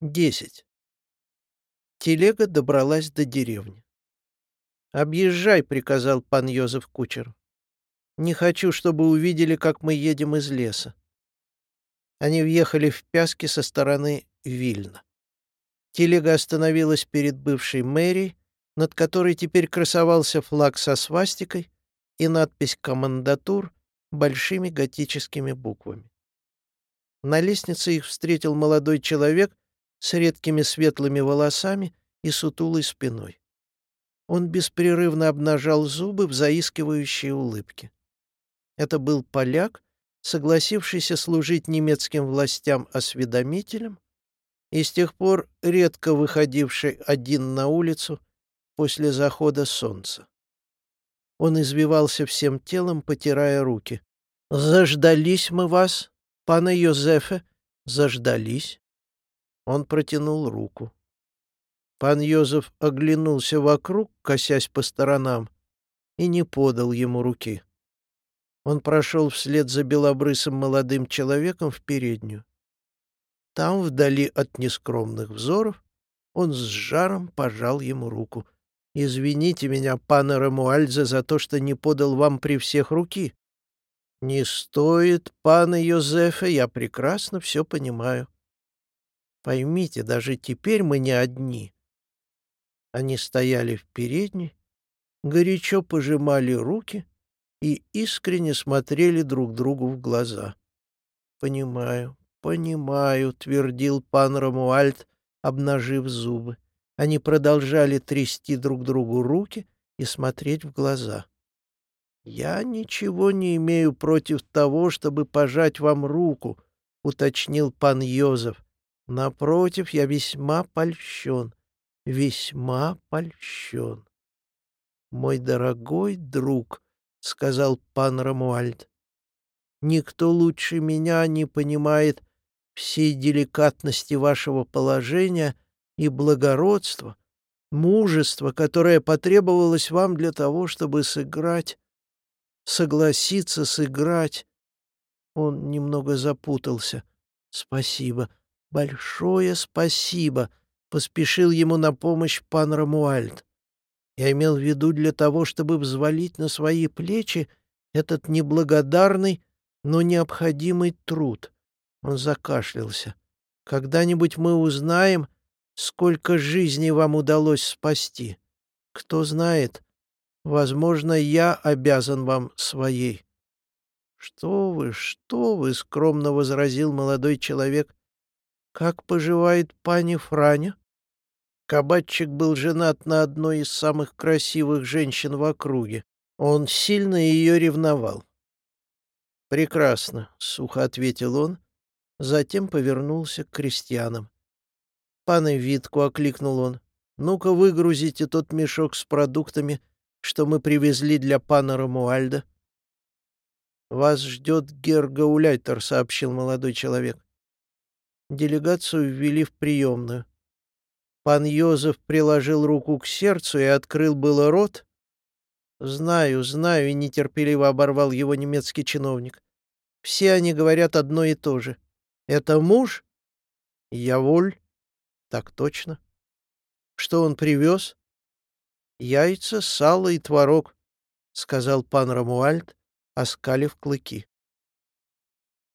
Десять. Телега добралась до деревни. «Объезжай», — приказал пан Йозеф кучеру. «Не хочу, чтобы увидели, как мы едем из леса». Они въехали в Пяски со стороны Вильна. Телега остановилась перед бывшей мэрией, над которой теперь красовался флаг со свастикой и надпись «Командатур» большими готическими буквами. На лестнице их встретил молодой человек с редкими светлыми волосами и сутулой спиной. Он беспрерывно обнажал зубы в заискивающей улыбке. Это был поляк, согласившийся служить немецким властям осведомителем и с тех пор редко выходивший один на улицу после захода солнца. Он извивался всем телом, потирая руки. «Заждались мы вас, пана Йозефе, заждались». Он протянул руку. Пан Йозеф оглянулся вокруг, косясь по сторонам, и не подал ему руки. Он прошел вслед за белобрысым молодым человеком в переднюю. Там, вдали от нескромных взоров, он с жаром пожал ему руку. «Извините меня, пана Рамуальзе, за то, что не подал вам при всех руки». «Не стоит, пана Йозефе, я прекрасно все понимаю. Поймите, даже теперь мы не одни. Они стояли в передней, горячо пожимали руки и искренне смотрели друг другу в глаза. «Понимаю, понимаю», — твердил пан Рамуальд, обнажив зубы. Они продолжали трясти друг другу руки и смотреть в глаза. «Я ничего не имею против того, чтобы пожать вам руку», — уточнил пан Йозеф. Напротив, я весьма польщен, весьма польщен. «Мой дорогой друг», — сказал пан Рамуальд, — «никто лучше меня не понимает всей деликатности вашего положения и благородства, мужества, которое потребовалось вам для того, чтобы сыграть, согласиться сыграть». Он немного запутался. «Спасибо», «Большое спасибо!» — поспешил ему на помощь пан Рамуальд. Я имел в виду для того, чтобы взвалить на свои плечи этот неблагодарный, но необходимый труд. Он закашлялся. «Когда-нибудь мы узнаем, сколько жизней вам удалось спасти. Кто знает, возможно, я обязан вам своей». «Что вы, что вы!» — скромно возразил молодой человек, «Как поживает пани Франя?» Кабатчик был женат на одной из самых красивых женщин в округе. Он сильно ее ревновал. «Прекрасно», — сухо ответил он, затем повернулся к крестьянам. «Паны Витку», — окликнул он, — «ну-ка выгрузите тот мешок с продуктами, что мы привезли для пана Рамуальда». «Вас ждет Гергауляйтер», — сообщил молодой человек. Делегацию ввели в приемную. Пан Йозеф приложил руку к сердцу и открыл было рот. «Знаю, знаю», — и нетерпеливо оборвал его немецкий чиновник. «Все они говорят одно и то же. Это муж?» «Я воль». «Так точно». «Что он привез?» «Яйца, сало и творог», — сказал пан Рамуальд, оскалив клыки.